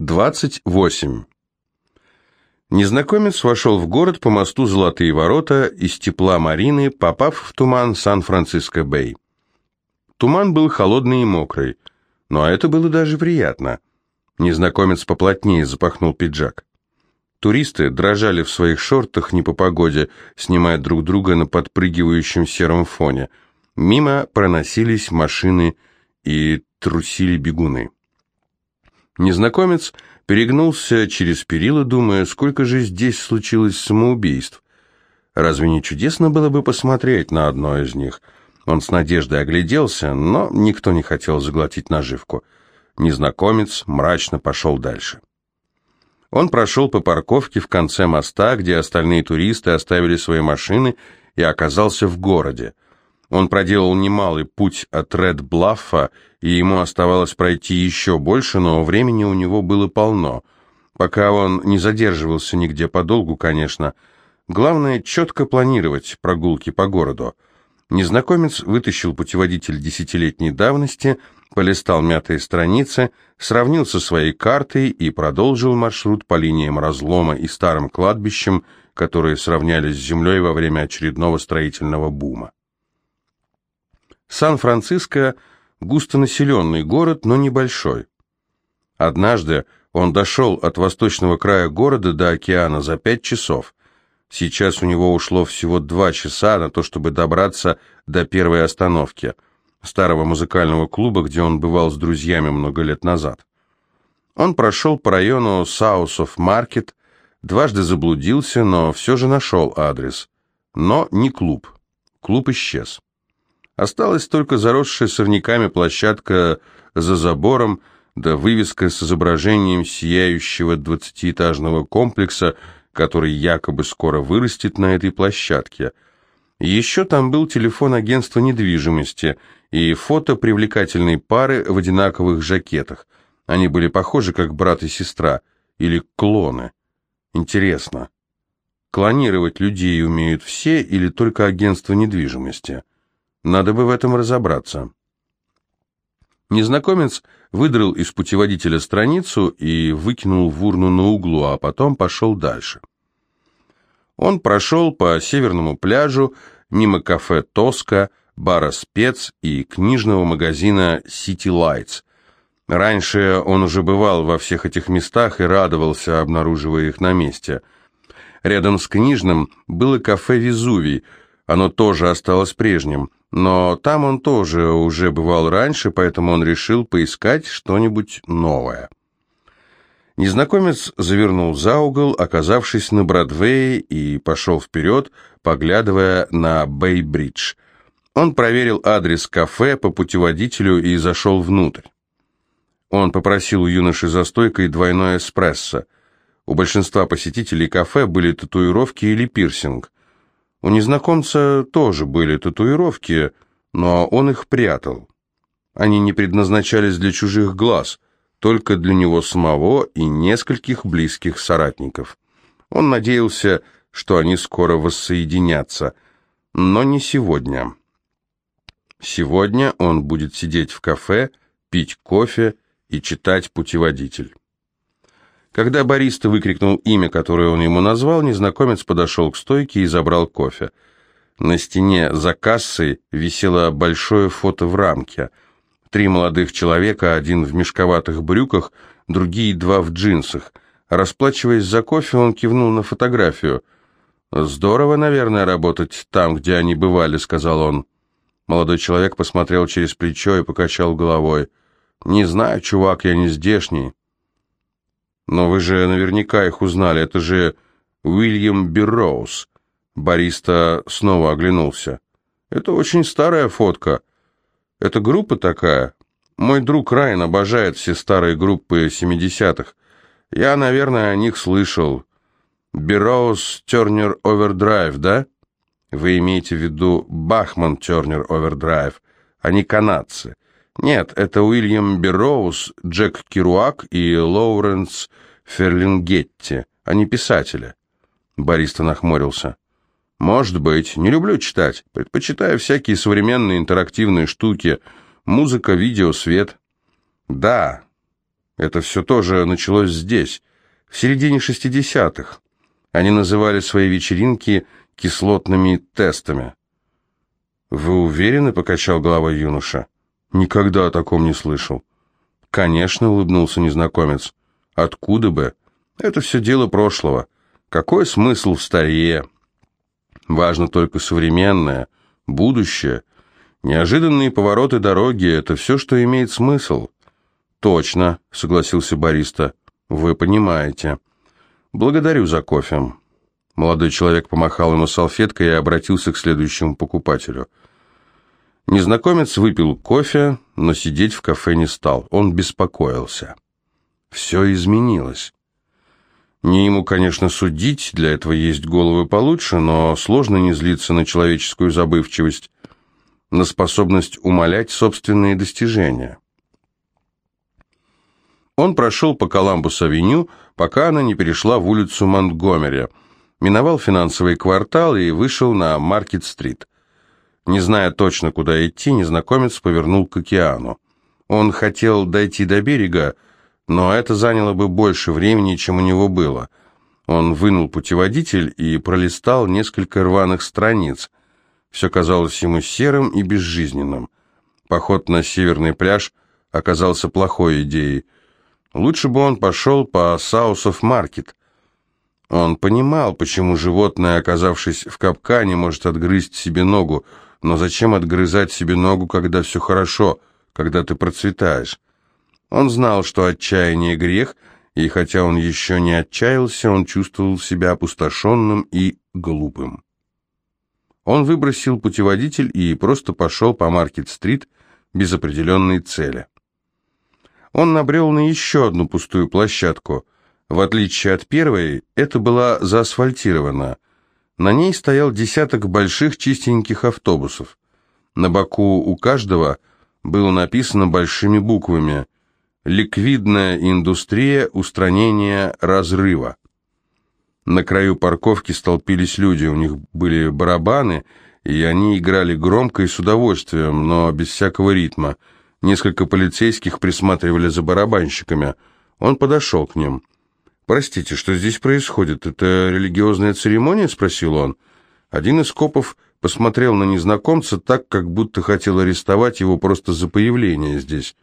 28. Незнакомец вошел в город по мосту Золотые ворота из тепла Марины, попав в туман Сан-Франциско-Бэй. Туман был холодный и мокрый, но это было даже приятно. Незнакомец поплотнее запахнул пиджак. Туристы дрожали в своих шортах не по погоде, снимая друг друга на подпрыгивающем сером фоне. Мимо проносились машины и трусили бегуны. Незнакомец перегнулся через перила, думая, сколько же здесь случилось самоубийств. Разве не чудесно было бы посмотреть на одно из них? Он с надеждой огляделся, но никто не хотел заглотить наживку. Незнакомец мрачно пошел дальше. Он прошел по парковке в конце моста, где остальные туристы оставили свои машины, и оказался в городе. Он проделал немалый путь от Ред-Блаффа, и ему оставалось пройти еще больше, но времени у него было полно. Пока он не задерживался нигде подолгу, конечно. Главное, четко планировать прогулки по городу. Незнакомец вытащил путеводитель десятилетней давности, полистал мятые страницы, сравнил со своей картой и продолжил маршрут по линиям разлома и старым кладбищам, которые сравнялись с землей во время очередного строительного бума. Сан-Франциско – густонаселенный город, но небольшой. Однажды он дошел от восточного края города до океана за пять часов. Сейчас у него ушло всего два часа на то, чтобы добраться до первой остановки – старого музыкального клуба, где он бывал с друзьями много лет назад. Он прошел по району Саусов Маркет, дважды заблудился, но все же нашел адрес. Но не клуб. Клуб исчез. Осталась только заросшая сорняками площадка за забором, да вывеска с изображением сияющего двадцатиэтажного комплекса, который якобы скоро вырастет на этой площадке. Еще там был телефон агентства недвижимости и фото привлекательной пары в одинаковых жакетах. Они были похожи как брат и сестра, или клоны. Интересно, клонировать людей умеют все или только агентство недвижимости? Надо бы в этом разобраться. Незнакомец выдрал из путеводителя страницу и выкинул в урну на углу, а потом пошел дальше. Он прошел по северному пляжу, мимо кафе «Тоска», бара «Спец» и книжного магазина «Сити Лайтс». Раньше он уже бывал во всех этих местах и радовался, обнаруживая их на месте. Рядом с книжным было кафе «Везувий», оно тоже осталось прежним – но там он тоже уже бывал раньше, поэтому он решил поискать что-нибудь новое. Незнакомец завернул за угол, оказавшись на Бродвее, и пошел вперед, поглядывая на Бэй-Бридж. Он проверил адрес кафе по путеводителю и зашел внутрь. Он попросил у юноши за стойкой двойной эспрессо. У большинства посетителей кафе были татуировки или пирсинг. У незнакомца тоже были татуировки, но он их прятал. Они не предназначались для чужих глаз, только для него самого и нескольких близких соратников. Он надеялся, что они скоро воссоединятся, но не сегодня. Сегодня он будет сидеть в кафе, пить кофе и читать путеводитель. Когда бариста выкрикнул имя, которое он ему назвал, незнакомец подошел к стойке и забрал кофе. На стене за кассой висело большое фото в рамке. Три молодых человека, один в мешковатых брюках, другие два в джинсах. Расплачиваясь за кофе, он кивнул на фотографию. «Здорово, наверное, работать там, где они бывали», — сказал он. Молодой человек посмотрел через плечо и покачал головой. «Не знаю, чувак, я не здешний». «Но вы же наверняка их узнали, это же Уильям Берроуз». Бариста снова оглянулся. «Это очень старая фотка. Это группа такая. Мой друг Райан обожает все старые группы 70-х. Я, наверное, о них слышал. Burroughs Turner Overdrive, да? Вы имеете в виду Bachman Turner Overdrive. Они канадцы. Нет, это Уильям Берроуз, Джек Керуак и Лоуренс Ферлингетти. Они писатели. Бариста нахмурился. Может быть, не люблю читать. Предпочитаю всякие современные интерактивные штуки. Музыка, видео, свет. Да, Это все тоже началось здесь, в середине 60-х. Они называли свои вечеринки кислотными тестами. «Вы уверены?» — покачал головой юноша. «Никогда о таком не слышал». «Конечно», — улыбнулся незнакомец. «Откуда бы? Это все дело прошлого. Какой смысл в старье? Важно только современное, будущее. Неожиданные повороты дороги — это все, что имеет смысл». «Точно», — согласился бариста. «Вы понимаете». «Благодарю за кофе». Молодой человек помахал ему салфеткой и обратился к следующему покупателю. Незнакомец выпил кофе, но сидеть в кафе не стал. Он беспокоился. Все изменилось. Не ему, конечно, судить, для этого есть головы получше, но сложно не злиться на человеческую забывчивость, на способность умалять собственные достижения. Он прошел по Коламбус-авеню, пока она не перешла в улицу Монтгомери, миновал финансовый квартал и вышел на Маркет-стрит. Не зная точно, куда идти, незнакомец повернул к океану. Он хотел дойти до берега, но это заняло бы больше времени, чем у него было. Он вынул путеводитель и пролистал несколько рваных страниц. Все казалось ему серым и безжизненным. Поход на северный пляж оказался плохой идеей. Лучше бы он пошел по Саусов Маркет. Он понимал, почему животное, оказавшись в капкане, может отгрызть себе ногу, но зачем отгрызать себе ногу, когда все хорошо, когда ты процветаешь? Он знал, что отчаяние грех, и хотя он еще не отчаялся, он чувствовал себя опустошенным и глупым. Он выбросил путеводитель и просто пошел по Маркет-стрит без определенной цели. Он набрел на еще одну пустую площадку. В отличие от первой, это была заасфальтирована. На ней стоял десяток больших чистеньких автобусов. На боку у каждого было написано большими буквами «Ликвидная индустрия устранения разрыва». На краю парковки столпились люди, у них были барабаны, и они играли громко и с удовольствием, но без всякого ритма – Несколько полицейских присматривали за барабанщиками. Он подошел к ним. «Простите, что здесь происходит? Это религиозная церемония?» – спросил он. Один из копов посмотрел на незнакомца так, как будто хотел арестовать его просто за появление здесь.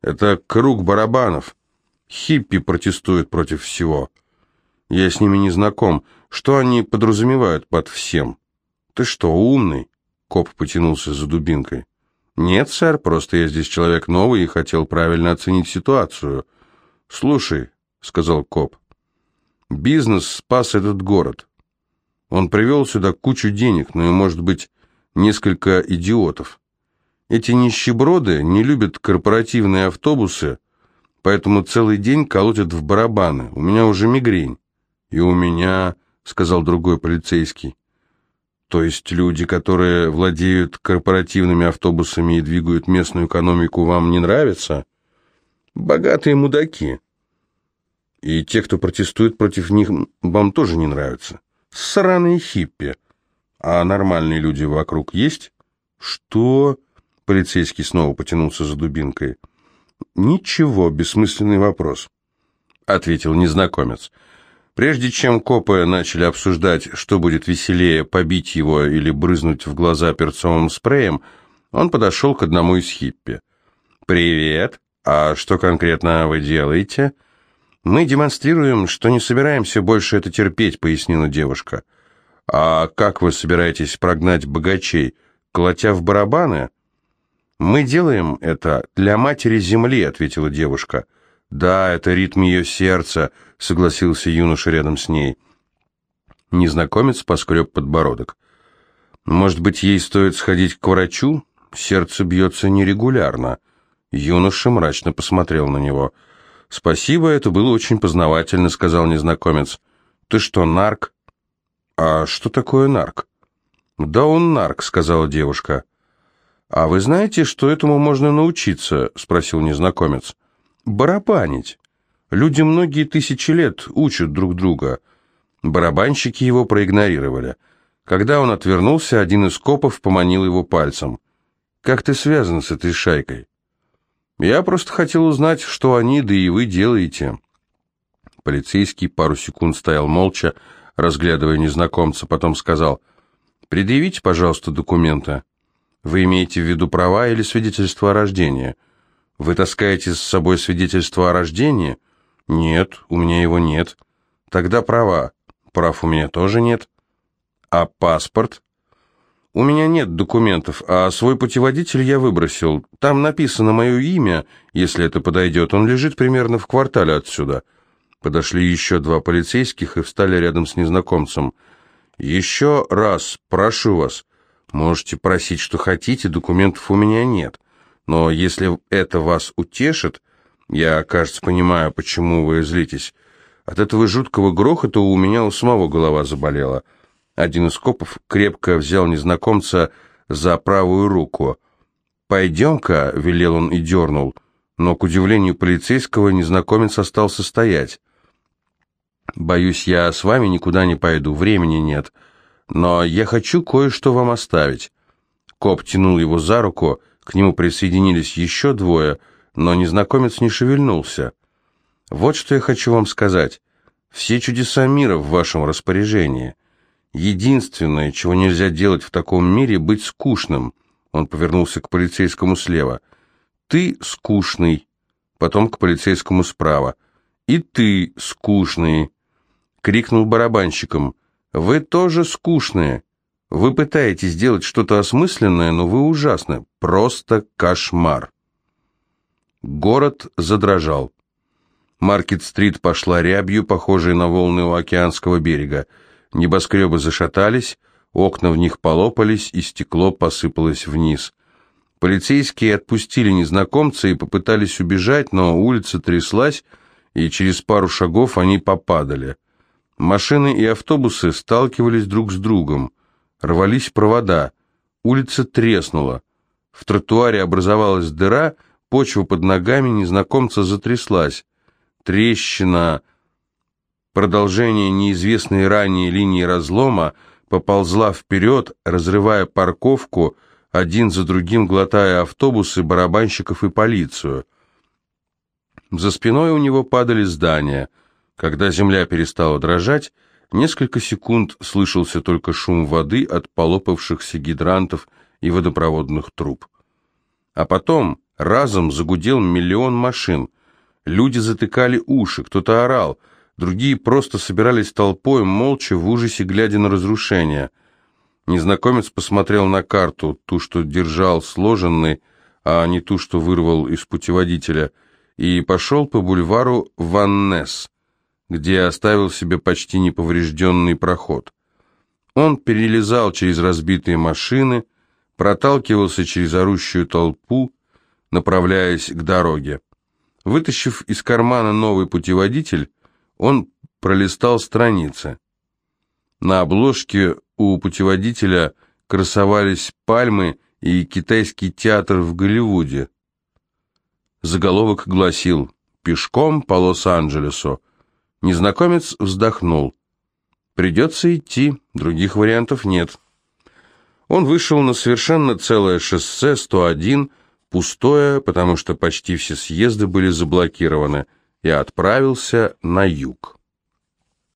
«Это круг барабанов. Хиппи протестуют против всего. Я с ними не знаком. Что они подразумевают под всем?» «Ты что, умный?» – коп потянулся за дубинкой. «Нет, сэр, просто я здесь человек новый и хотел правильно оценить ситуацию». «Слушай», — сказал коп, — «бизнес спас этот город. Он привел сюда кучу денег, ну и, может быть, несколько идиотов. Эти нищеброды не любят корпоративные автобусы, поэтому целый день колотят в барабаны. У меня уже мигрень». «И у меня», — сказал другой полицейский. То есть люди, которые владеют корпоративными автобусами и двигают местную экономику, вам не нравятся? Богатые мудаки. И те, кто протестует против них, вам тоже не нравятся. Сраные хиппи. А нормальные люди вокруг есть? Что? Полицейский снова потянулся за дубинкой. Ничего, бессмысленный вопрос, ответил незнакомец. Прежде чем копы начали обсуждать, что будет веселее, побить его или брызнуть в глаза перцовым спреем, он подошел к одному из хиппи. «Привет! А что конкретно вы делаете?» «Мы демонстрируем, что не собираемся больше это терпеть», — пояснила девушка. «А как вы собираетесь прогнать богачей, колотя в барабаны?» «Мы делаем это для матери земли», — ответила девушка. «Да, это ритм ее сердца», — согласился юноша рядом с ней. Незнакомец поскреб подбородок. «Может быть, ей стоит сходить к врачу? Сердце бьется нерегулярно». Юноша мрачно посмотрел на него. «Спасибо, это было очень познавательно», — сказал незнакомец. «Ты что, нарк?» «А что такое нарк?» «Да он нарк», — сказала девушка. «А вы знаете, что этому можно научиться?» — спросил незнакомец барабанить. Люди многие тысячи лет учат друг друга. Барабанщики его проигнорировали. Когда он отвернулся, один из копов поманил его пальцем. «Как ты связан с этой шайкой?» Я просто хотел узнать, что они, да и вы делаете. Полицейский пару секунд стоял молча, разглядывая незнакомца, потом сказал, «Предъявите, пожалуйста, документы. Вы имеете в виду права или свидетельство о рождении? Вы таскаете с собой свидетельство о рождении? Нет, у меня его нет. Тогда права. Прав у меня тоже нет. А паспорт? У меня нет документов, а свой путеводитель я выбросил. Там написано мое имя, если это подойдет. Он лежит примерно в квартале отсюда. Подошли еще два полицейских и встали рядом с незнакомцем. «Еще раз, прошу вас, можете просить, что хотите, документов у меня нет. Но если это вас утешит, я, кажется, понимаю, почему вы злитесь. От этого жуткого грохота у меня у самого голова заболела». Один из копов крепко взял незнакомца за правую руку. «Пойдем-ка», — велел он и дернул, но, к удивлению полицейского, незнакомец остался стоять. «Боюсь, я с вами никуда не пойду, времени нет. Но я хочу кое-что вам оставить». Коп тянул его за руку, к нему присоединились еще двое, но незнакомец не шевельнулся. «Вот что я хочу вам сказать. Все чудеса мира в вашем распоряжении. Единственное, чего нельзя делать в таком мире, быть скучным». Он повернулся к полицейскому слева. «Ты скучный». Потом к полицейскому справа. «И ты скучный» крикнул барабанщиком. «Вы тоже скучные. Вы пытаетесь сделать что-то осмысленное, но вы ужасны. Просто кошмар». Город задрожал. Маркет-стрит пошла рябью, похожей на волны у океанского берега. Небоскребы зашатались, окна в них полопались, и стекло посыпалось вниз. Полицейские отпустили незнакомца и попытались убежать, но улица тряслась, и через пару шагов они попадали. Машины и автобусы сталкивались друг с другом, рвались провода, улица треснула. В тротуаре образовалась дыра, почва под ногами незнакомца затряслась. Трещина, продолжение неизвестной ранее линии разлома, поползла вперед, разрывая парковку, один за другим глотая автобусы, барабанщиков и полицию. За спиной у него падали здания – когда земля перестала дрожать, несколько секунд слышался только шум воды от полопавшихся гидрантов и водопроводных труб. А потом разом загудел миллион машин. Люди затыкали уши, кто-то орал, другие просто собирались толпой, молча, в ужасе глядя на разрушение. Незнакомец посмотрел на карту, ту, что держал сложенный, а не ту, что вырвал из путеводителя, и пошел по бульвару Ваннес где оставил себе почти неповрежденный проход. Он перелезал через разбитые машины, проталкивался через орущую толпу, направляясь к дороге. Вытащив из кармана новый путеводитель, он пролистал страницы. На обложке у путеводителя красовались пальмы и китайский театр в Голливуде. Заголовок гласил «Пешком по Лос-Анджелесу Незнакомец вздохнул. «Придется идти, других вариантов нет». Он вышел на совершенно целое шоссе 101, пустое, потому что почти все съезды были заблокированы, и отправился на юг.